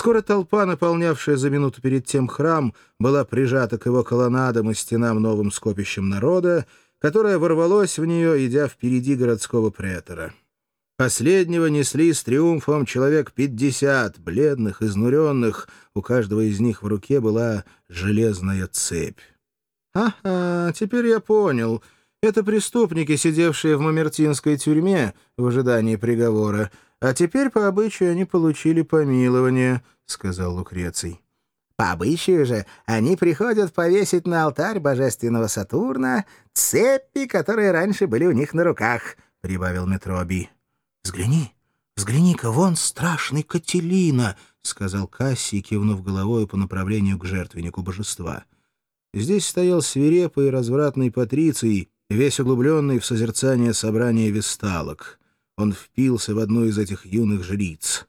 Скоро толпа, наполнявшая за минуту перед тем храм, была прижата к его колоннадам и стенам новым скопищем народа, которое ворвалось в нее, идя впереди городского претора. Последнего несли с триумфом человек пятьдесят, бледных, изнуренных. У каждого из них в руке была железная цепь. «Ага, теперь я понял. Это преступники, сидевшие в Мамертинской тюрьме в ожидании приговора. А теперь по обычаю они получили помилование», — сказал Лукреций. По обычаю же они приходят повесить на алтарь божественного Сатурна цепи, которые раньше были у них на руках», — прибавил Метроби. «Взгляни, взгляни-ка, вон страшный Кателина!» — сказал Кассий, кивнув головой по направлению к жертвеннику божества. Здесь стоял свирепый и развратный Патриций, весь углубленный в созерцание собрания весталок. Он впился в одну из этих юных жриц.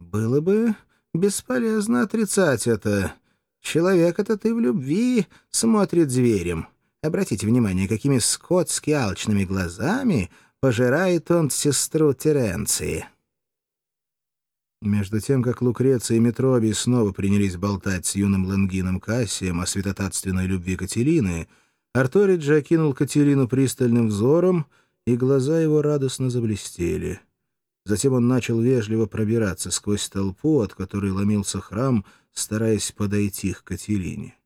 «Было бы бесполезно отрицать это. Человек этот и в любви смотрит зверем. Обратите внимание, какими скотски алчными глазами пожирает он сестру Теренции. Между тем, как Лукреция и Метробий снова принялись болтать с юным Лангином Кассием о святотатственной любви Катерины, Арториджи окинул Катерину пристальным взором, и глаза его радостно заблестели. Затем он начал вежливо пробираться сквозь толпу, от которой ломился храм, стараясь подойти к Катерине.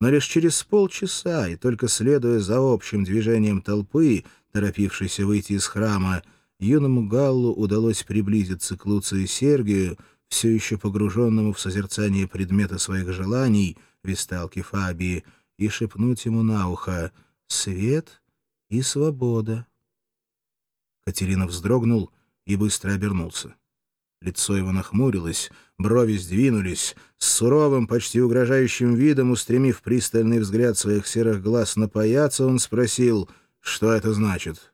Но лишь через полчаса, и только следуя за общим движением толпы, торопившийся выйти из храма, юному Галлу удалось приблизиться к Луцию Сергию, все еще погруженному в созерцание предмета своих желаний, висталки Фабии, и шепнуть ему на ухо «Свет и свобода». Катерина вздрогнул и быстро обернулся. Лицо его нахмурилось, брови сдвинулись, с суровым, почти угрожающим видом, устремив пристальный взгляд своих серых глаз на паяца, он спросил — «Что это значит?»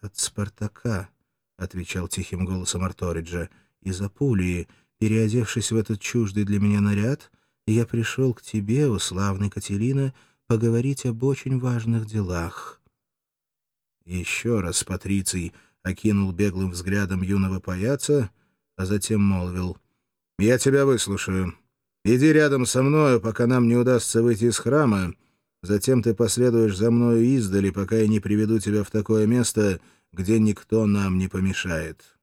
«От Спартака», — отвечал тихим голосом Арториджа, — «из Апулии, переодевшись в этот чуждый для меня наряд, я пришел к тебе, у славной Катерина, поговорить об очень важных делах». Еще раз Патриций окинул беглым взглядом юного паяца, а затем молвил. «Я тебя выслушаю. Иди рядом со мною, пока нам не удастся выйти из храма, Затем ты последуешь за мною издали, пока я не приведу тебя в такое место, где никто нам не помешает».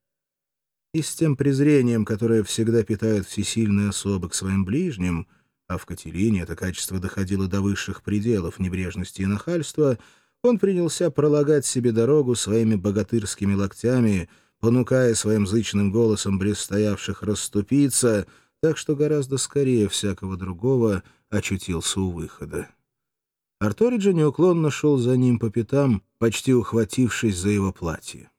И с тем презрением, которое всегда питают всесильные особы к своим ближним, а в Катерине это качество доходило до высших пределов небрежности и нахальства, он принялся пролагать себе дорогу своими богатырскими локтями, понукая своим зычным голосом близстоявших расступиться, так что гораздо скорее всякого другого очутился у выхода. Арториджи неуклонно шел за ним по пятам, почти ухватившись за его платье.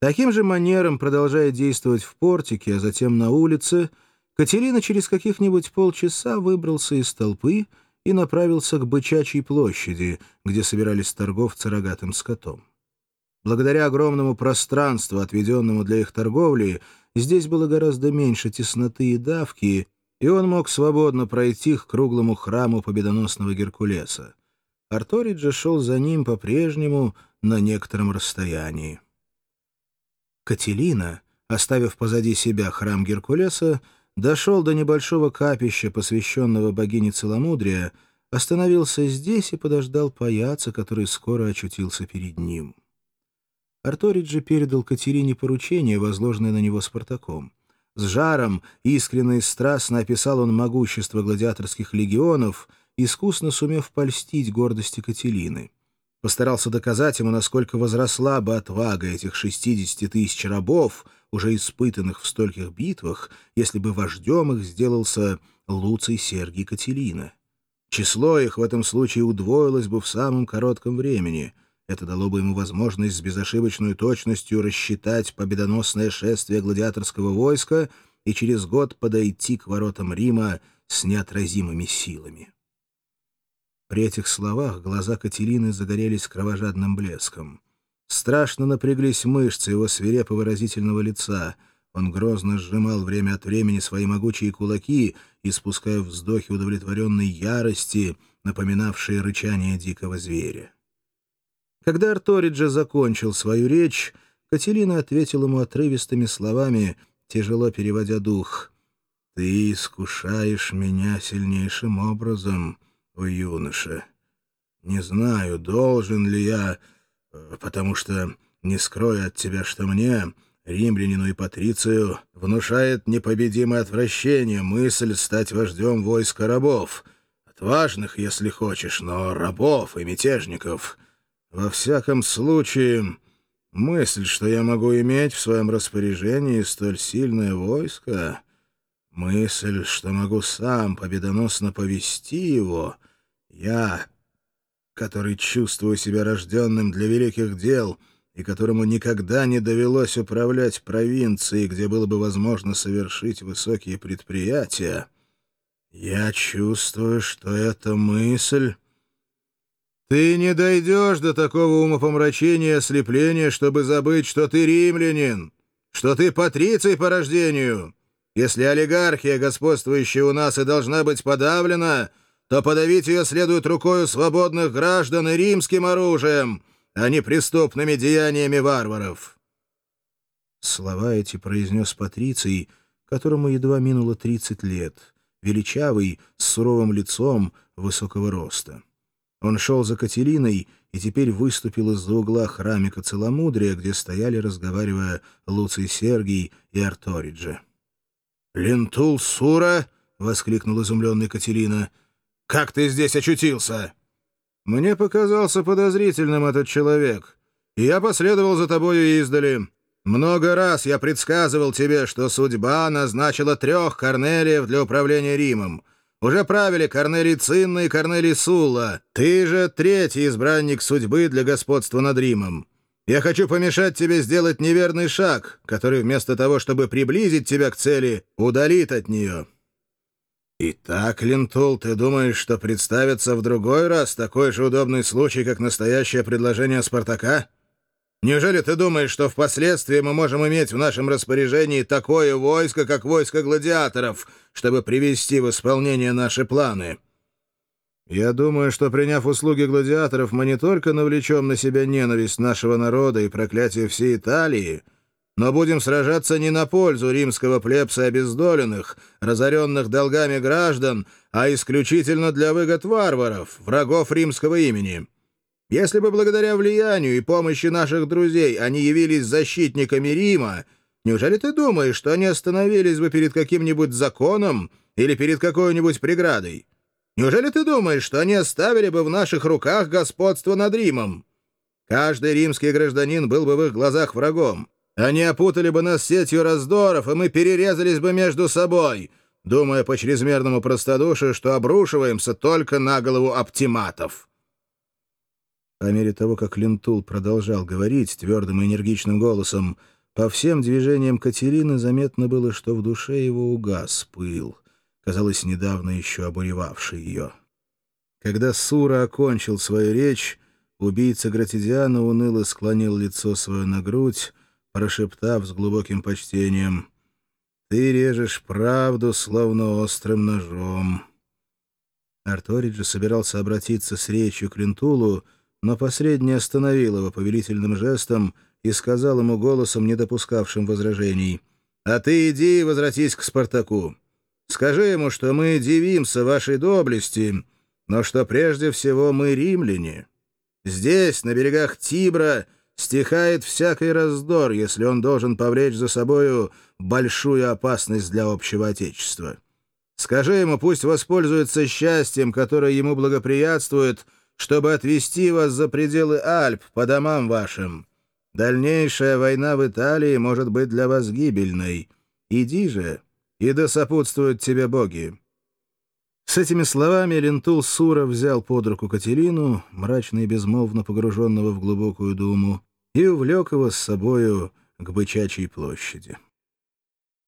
Таким же манером, продолжая действовать в портике, а затем на улице, Катерина через каких-нибудь полчаса выбрался из толпы и направился к Бычачьей площади, где собирались торговцы рогатым скотом. Благодаря огромному пространству, отведенному для их торговли, здесь было гораздо меньше тесноты и давки, и он мог свободно пройти к круглому храму победоносного Геркулеса. Арториджи шел за ним по-прежнему на некотором расстоянии. Кателина, оставив позади себя храм Геркулеса, дошел до небольшого капища, посвященного богине Целомудрия, остановился здесь и подождал паяца, который скоро очутился перед ним. Арториджи передал Катерине поручение, возложенное на него Спартаком. С жаром, искренне и страстно описал он могущество гладиаторских легионов, искусно сумев польстить гордости Кателины. Постарался доказать ему, насколько возросла бы отвага этих 60 тысяч рабов, уже испытанных в стольких битвах, если бы вождем их сделался Луций Сергий Кателина. Число их в этом случае удвоилось бы в самом коротком времени — это дало бы ему возможность с безошибочной точностью рассчитать победоносное шествие гладиаторского войска и через год подойти к воротам Рима с неотразимыми силами. При этих словах глаза Катерины загорелись кровожадным блеском. Страшно напряглись мышцы его свирепо выразительного лица. Он грозно сжимал время от времени свои могучие кулаки, испуская вздохи удовлетворенной ярости, напоминавшие рычание дикого зверя. Когда Арториджа закончил свою речь, Катерина ответила ему отрывистыми словами, тяжело переводя дух. Ты искушаешь меня сильнейшим образом, о юноша. Не знаю, должен ли я, э, потому что, не скрою от тебя, что мне, римлянину и патрицию, внушает непобедимое отвращение мысль стать вождем войска рабов, отважных, если хочешь, но рабов и мятежников. Во всяком случае, мысль, что я могу иметь в своем распоряжении столь сильное войско, мысль, что могу сам победоносно повести его, я, который чувствую себя рожденным для великих дел — и которому никогда не довелось управлять провинцией, где было бы возможно совершить высокие предприятия, я чувствую, что эта мысль... Ты не дойдешь до такого умопомрачения и ослепления, чтобы забыть, что ты римлянин, что ты патриций по рождению. Если олигархия, господствующая у нас, и должна быть подавлена, то подавить ее следует рукою свободных граждан и римским оружием — а не преступными деяниями варваров». Слова эти произнес Патриций, которому едва минуло тридцать лет, величавый, с суровым лицом, высокого роста. Он шел за Катилиной и теперь выступил из-за угла храмика Целомудрия, где стояли, разговаривая, Луций Сергий и Арториджи. «Лентул Сура!» — воскликнул изумленный Катилина. «Как ты здесь очутился?» Мне показался подозрительным этот человек, и я последовал за тобою издали. Много раз я предсказывал тебе, что судьба назначила трех Корнелиев для управления Римом. Уже правили Корнелий Цинна и Корнелий Сула. Ты же третий избранник судьбы для господства над Римом. Я хочу помешать тебе сделать неверный шаг, который вместо того, чтобы приблизить тебя к цели, удалит от нее. «Итак, Лентул, ты думаешь, что представится в другой раз такой же удобный случай, как настоящее предложение Спартака? Неужели ты думаешь, что впоследствии мы можем иметь в нашем распоряжении такое войско, как войско гладиаторов, чтобы привести в исполнение наши планы?» «Я думаю, что, приняв услуги гладиаторов, мы не только навлечем на себя ненависть нашего народа и проклятие всей Италии, но будем сражаться не на пользу римского плебса обездоленных, разоренных долгами граждан, а исключительно для выгод варваров, врагов римского имени. Если бы благодаря влиянию и помощи наших друзей они явились защитниками Рима, неужели ты думаешь, что они остановились бы перед каким-нибудь законом или перед какой-нибудь преградой? Неужели ты думаешь, что они оставили бы в наших руках господство над Римом? Каждый римский гражданин был бы в их глазах врагом. Они опутали бы нас сетью раздоров, и мы перерезались бы между собой, думая по чрезмерному простодушию, что обрушиваемся только на голову оптиматов». По мере того, как Лентул продолжал говорить твердым и энергичным голосом, по всем движениям Катерины заметно было, что в душе его угас пыл, казалось, недавно еще обуревавший ее. Когда Сура окончил свою речь, убийца Гратидиана уныло склонил лицо свое на грудь, прошептав с глубоким почтением, «Ты режешь правду, словно острым ножом». Арториджи собирался обратиться с речью к Лентулу, но посредний остановил его повелительным жестом и сказал ему голосом, не допускавшим возражений, «А ты иди и возвратись к Спартаку. Скажи ему, что мы дивимся вашей доблести, но что прежде всего мы римляне. Здесь, на берегах Тибра, — стихает всякий раздор, если он должен повлечь за собою большую опасность для общего Отечества. Скажи ему, пусть воспользуется счастьем, которое ему благоприятствует, чтобы отвести вас за пределы Альп, по домам вашим. Дальнейшая война в Италии может быть для вас гибельной. Иди же, и да сопутствуют тебе боги». С этими словами Лентул Сура взял под руку Катерину, мрачно и безмолвно погруженного в глубокую думу, и увлек его с собою к Бычачьей площади.